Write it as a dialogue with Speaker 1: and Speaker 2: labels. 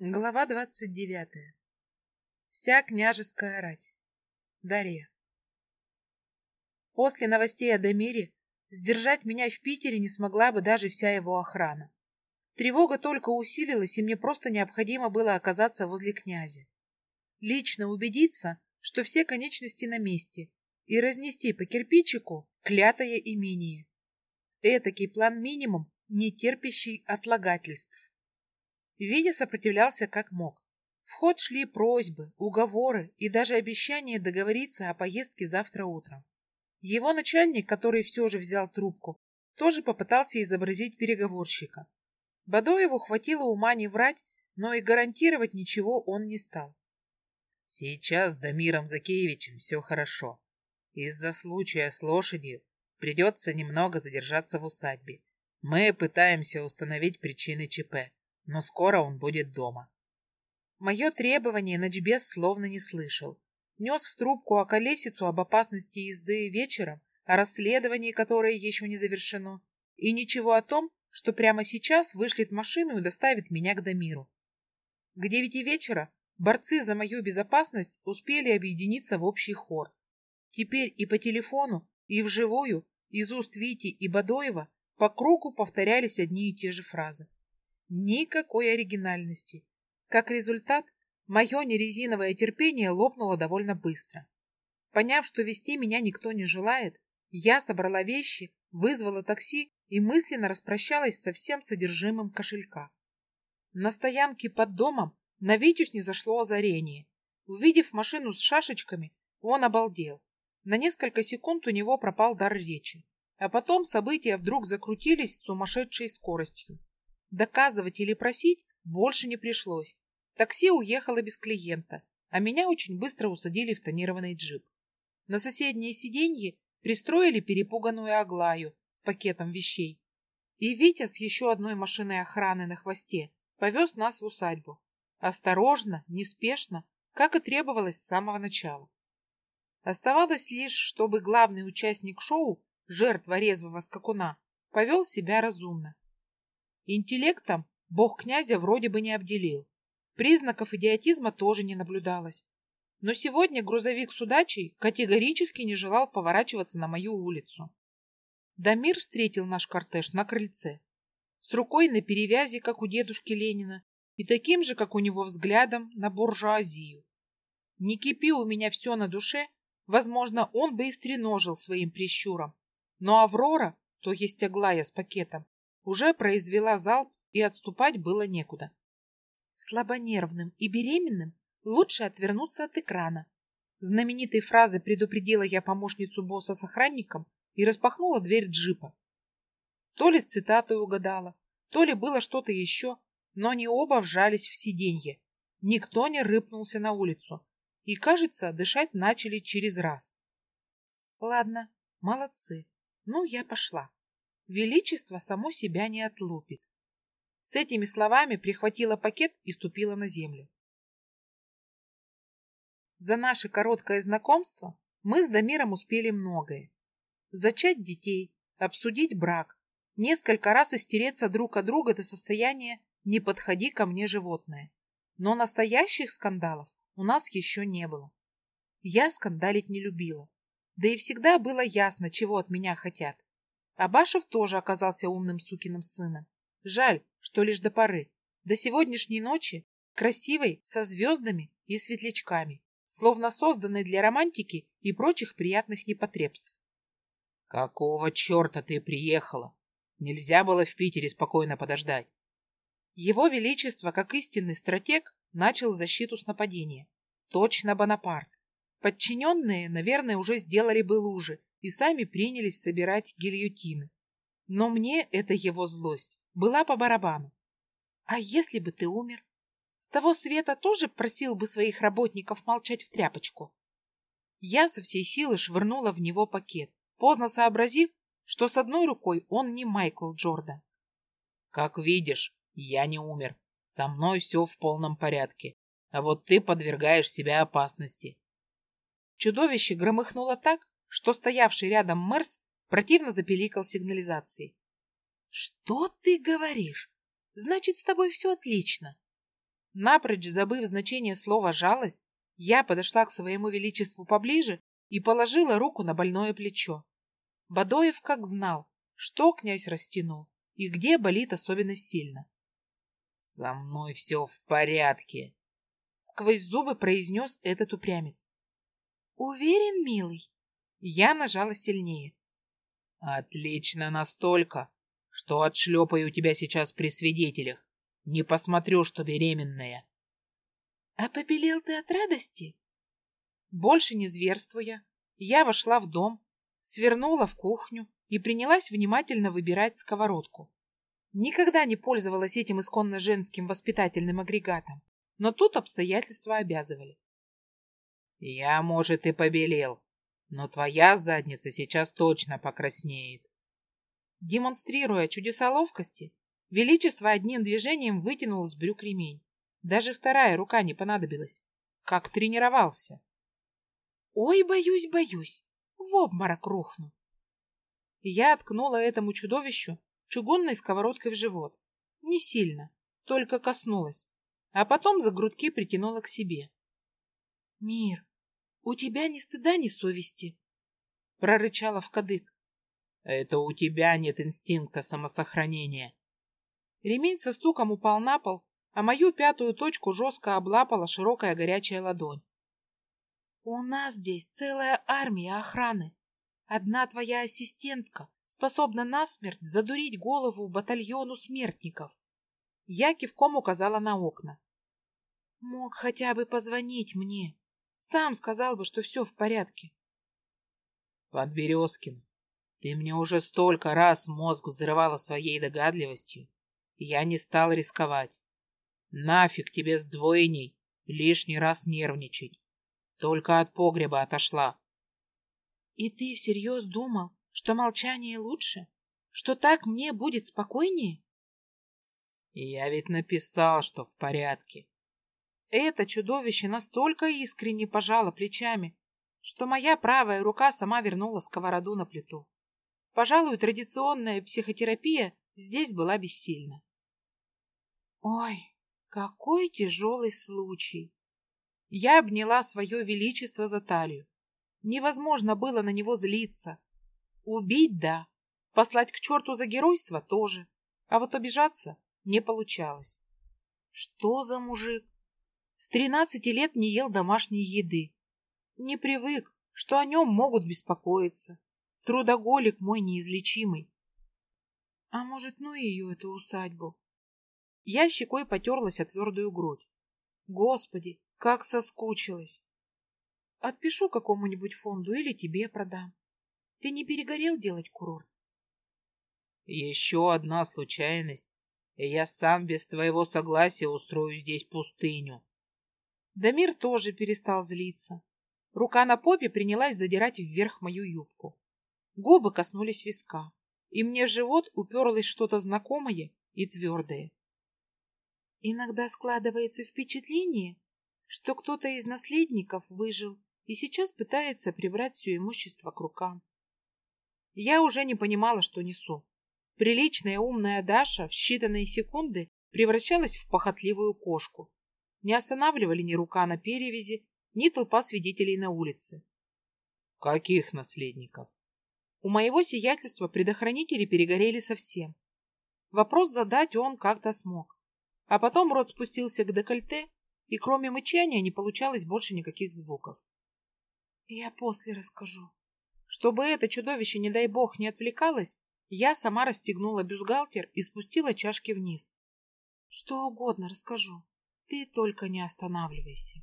Speaker 1: Глава двадцать девятая. Вся княжеская рать. Дарья. После новостей о Дамире сдержать меня в Питере не смогла бы даже вся его охрана. Тревога только усилилась, и мне просто необходимо было оказаться возле князя. Лично убедиться, что все конечности на месте, и разнести по кирпичику клятое имение. Этакий план минимум, не терпящий отлагательств. Витя сопротивлялся как мог. В ход шли просьбы, уговоры и даже обещание договориться о поездке завтра утром. Его начальник, который все же взял трубку, тоже попытался изобразить переговорщика. Бадоеву хватило ума не врать, но и гарантировать ничего он не стал.
Speaker 2: Сейчас с Дамиром Закеевичем все хорошо. Из-за случая с лошадью придется немного задержаться в усадьбе. Мы пытаемся установить причины ЧП но скоро он будет дома.
Speaker 1: Мое требование Ночбес словно не слышал. Нес в трубку околесицу об опасности езды вечером, о расследовании, которое еще не завершено, и ничего о том, что прямо сейчас вышлет машину и доставит меня к Дамиру. К девяти вечера борцы за мою безопасность успели объединиться в общий хор. Теперь и по телефону, и вживую, из уст Вити и Бадоева по кругу повторялись одни и те же фразы. Никакой оригинальности. Как результат, мое нерезиновое терпение лопнуло довольно быстро. Поняв, что вести меня никто не желает, я собрала вещи, вызвала такси и мысленно распрощалась со всем содержимым кошелька. На стоянке под домом на Витюс не зашло озарение. Увидев машину с шашечками, он обалдел. На несколько секунд у него пропал дар речи. А потом события вдруг закрутились с сумасшедшей скоростью. Доказывать или просить больше не пришлось. Такси уехало без клиента, а меня очень быстро усадили в тонированный джип. На соседнее сиденье пристроили перепуганную Аглаю с пакетом вещей. И Витя с еще одной машиной охраны на хвосте повез нас в усадьбу. Осторожно, неспешно, как и требовалось с самого начала. Оставалось лишь, чтобы главный участник шоу, жертва резвого скакуна, повел себя разумно. Интеллектом бог князя вроде бы не обделил. Признаков идиотизма тоже не наблюдалось. Но сегодня грузовик с удачей категорически не желал поворачиваться на мою улицу. Дамир встретил наш кортеж на крыльце. С рукой на перевязи, как у дедушки Ленина, и таким же, как у него взглядом, на буржуазию. Не кипи у меня все на душе, возможно, он бы и стреножил своим прищуром. Но Аврора, то есть Аглая с пакетом, уже произвела залп, и отступать было некуда. Слабонервным и беременным лучше отвернуться от экрана. Знаменитой фразой предупредила я помощницу босса с охранником и распахнула дверь джипа. То ли с цитатой угадала, то ли было что-то еще, но они оба вжались в сиденье. Никто не рыпнулся на улицу. И, кажется, дышать начали через раз. Ладно, молодцы. Ну, я пошла. Величество само себя не отлупит. С этими словами прихватила пакет и ступила на землю. За наше короткое знакомство мы с Дамиром успели многое. Зачать детей, обсудить брак, несколько раз истереться друг от друга до состояния «не подходи ко мне, животное». Но настоящих скандалов у нас еще не было. Я скандалить не любила. Да и всегда было ясно, чего от меня хотят. Абашев тоже оказался умным сукиным сыном. Жаль, что лишь до поры. До сегодняшней ночи, красивой, со звездами и светлячками, словно созданной для романтики и прочих приятных непотребств.
Speaker 2: «Какого черта ты приехала? Нельзя было в Питере спокойно подождать».
Speaker 1: Его Величество, как истинный стратег, начал защиту с нападения. Точно Бонапарт. Подчиненные, наверное, уже сделали бы лужи, и сами принялись собирать гильотины. Но мне эта его злость была по барабану. А если бы ты умер? С того света тоже просил бы своих работников молчать в тряпочку. Я со всей силы швырнула в него пакет, поздно сообразив, что с одной рукой он не Майкл Джордан.
Speaker 2: Как видишь, я не умер. Со мной все в полном порядке. А вот ты подвергаешь себя опасности.
Speaker 1: Чудовище громыхнуло так, что стоявший рядом Мерс противно запеликал сигнализацией. «Что ты говоришь? Значит, с тобой все отлично». Напрочь забыв значение слова «жалость», я подошла к своему величеству поближе и положила руку на больное плечо. Бадоев как знал, что князь растянул и где болит особенно сильно.
Speaker 2: «Со мной все в порядке», —
Speaker 1: сквозь зубы произнес этот упрямец. «Уверен, милый?» Я нажала сильнее.
Speaker 2: «Отлично настолько, что отшлепаю тебя сейчас при свидетелях. Не посмотрю, что беременная».
Speaker 1: «А побелел ты от радости?» Больше не зверствуя, я вошла в дом, свернула в кухню и принялась внимательно выбирать сковородку. Никогда не пользовалась этим исконно женским воспитательным агрегатом, но тут обстоятельства обязывали.
Speaker 2: «Я, может, и побелел, но твоя задница сейчас точно покраснеет».
Speaker 1: Демонстрируя чудеса ловкости, Величество одним движением вытянул из брюк ремень. Даже вторая рука не понадобилась. Как тренировался. Ой, боюсь, боюсь. В обморок рухну. Я откнула этому чудовищу чугунной сковородкой в живот. Не сильно, только коснулась. А потом за грудки притянула к себе. «Мир, у тебя ни стыда, ни совести!» Прорычала в кадык.
Speaker 2: «Это у тебя нет инстинкта самосохранения!»
Speaker 1: Ремень со стуком упал на пол, а мою пятую точку жестко облапала широкая горячая ладонь. «У нас здесь целая армия охраны. Одна твоя ассистентка способна насмерть задурить голову батальону смертников». Я кивком указала на окна. «Мог хотя бы позвонить мне. Сам сказал бы, что все в порядке».
Speaker 2: «Подберезкин, ты мне уже столько раз мозг взрывала своей догадливостью, я не стал рисковать. Нафиг тебе с двойней лишний раз нервничать. Только от погреба отошла.
Speaker 1: И ты всерьез думал, что молчание лучше? Что так мне будет спокойнее?
Speaker 2: Я ведь написал, что в порядке.
Speaker 1: Это чудовище настолько искренне пожало плечами, что моя правая рука сама вернула сковороду на плиту. Пожалуй, традиционная психотерапия здесь была бессильна. Ой, какой тяжелый случай! Я обняла свое величество за талию. Невозможно было на него злиться. Убить – да, послать к черту за геройство – тоже, а вот обижаться не получалось. Что за мужик? С тринадцати лет не ел домашней еды. Не привык, что о нем могут беспокоиться. Трудоголик мой неизлечимый. А может, ну ее, эту усадьбу? Я щекой потерлась о твердую грудь. Господи, как соскучилась! Отпишу какому-нибудь фонду или тебе продам. Ты не перегорел делать курорт?
Speaker 2: Еще одна случайность, я сам без твоего согласия устрою здесь пустыню.
Speaker 1: Дамир тоже перестал злиться. Рука на попе принялась задирать вверх мою юбку. Губы коснулись виска, и мне в живот уперлось что-то знакомое и твердое. Иногда складывается впечатление, что кто-то из наследников выжил и сейчас пытается прибрать все имущество к рукам. Я уже не понимала, что несу. Приличная умная Даша в считанные секунды превращалась в похотливую кошку. Не останавливали ни рука на перевязи, ни толпа свидетелей на улице.
Speaker 2: Каких наследников?
Speaker 1: У моего сиятельства предохранители перегорели совсем. Вопрос задать он как-то смог. А потом рот спустился к декольте, и кроме мычания не получалось больше никаких звуков. Я после расскажу. Чтобы это чудовище, не дай бог, не отвлекалось, я сама расстегнула бюстгальтер и спустила чашки вниз. Что угодно расскажу. Ты только не останавливайся.